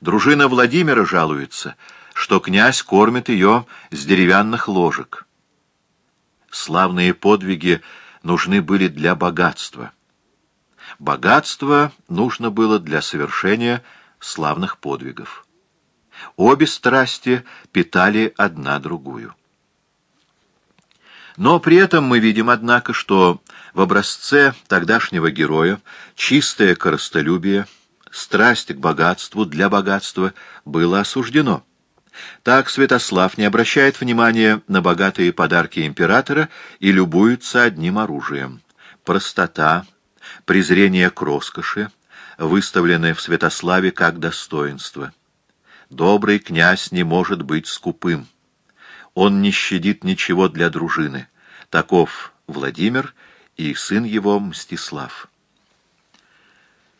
Дружина Владимира жалуется, что князь кормит ее с деревянных ложек. Славные подвиги нужны были для богатства. Богатство нужно было для совершения славных подвигов. Обе страсти питали одна другую. Но при этом мы видим, однако, что в образце тогдашнего героя чистое коростолюбие, страсть к богатству для богатства было осуждено. Так Святослав не обращает внимания на богатые подарки императора и любуется одним оружием. Простота, презрение к роскоши, выставленное в Святославе как достоинство. Добрый князь не может быть скупым. Он не щадит ничего для дружины. Таков Владимир и сын его Мстислав.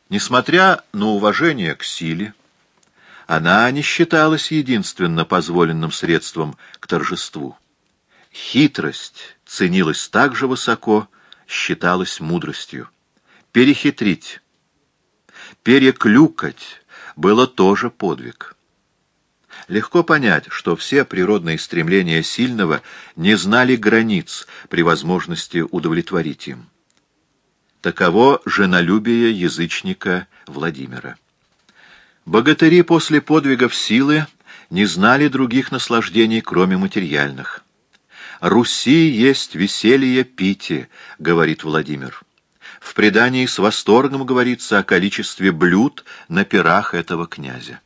Несмотря на уважение к силе, она не считалась единственно позволенным средством к торжеству. Хитрость ценилась так же высоко, считалась мудростью. Перехитрить, переклюкать было тоже подвиг. Легко понять, что все природные стремления сильного не знали границ при возможности удовлетворить им. Таково женолюбие язычника Владимира. Богатыри после подвигов силы не знали других наслаждений, кроме материальных. «Руси есть веселье пити», — говорит Владимир. В предании с восторгом говорится о количестве блюд на пирах этого князя.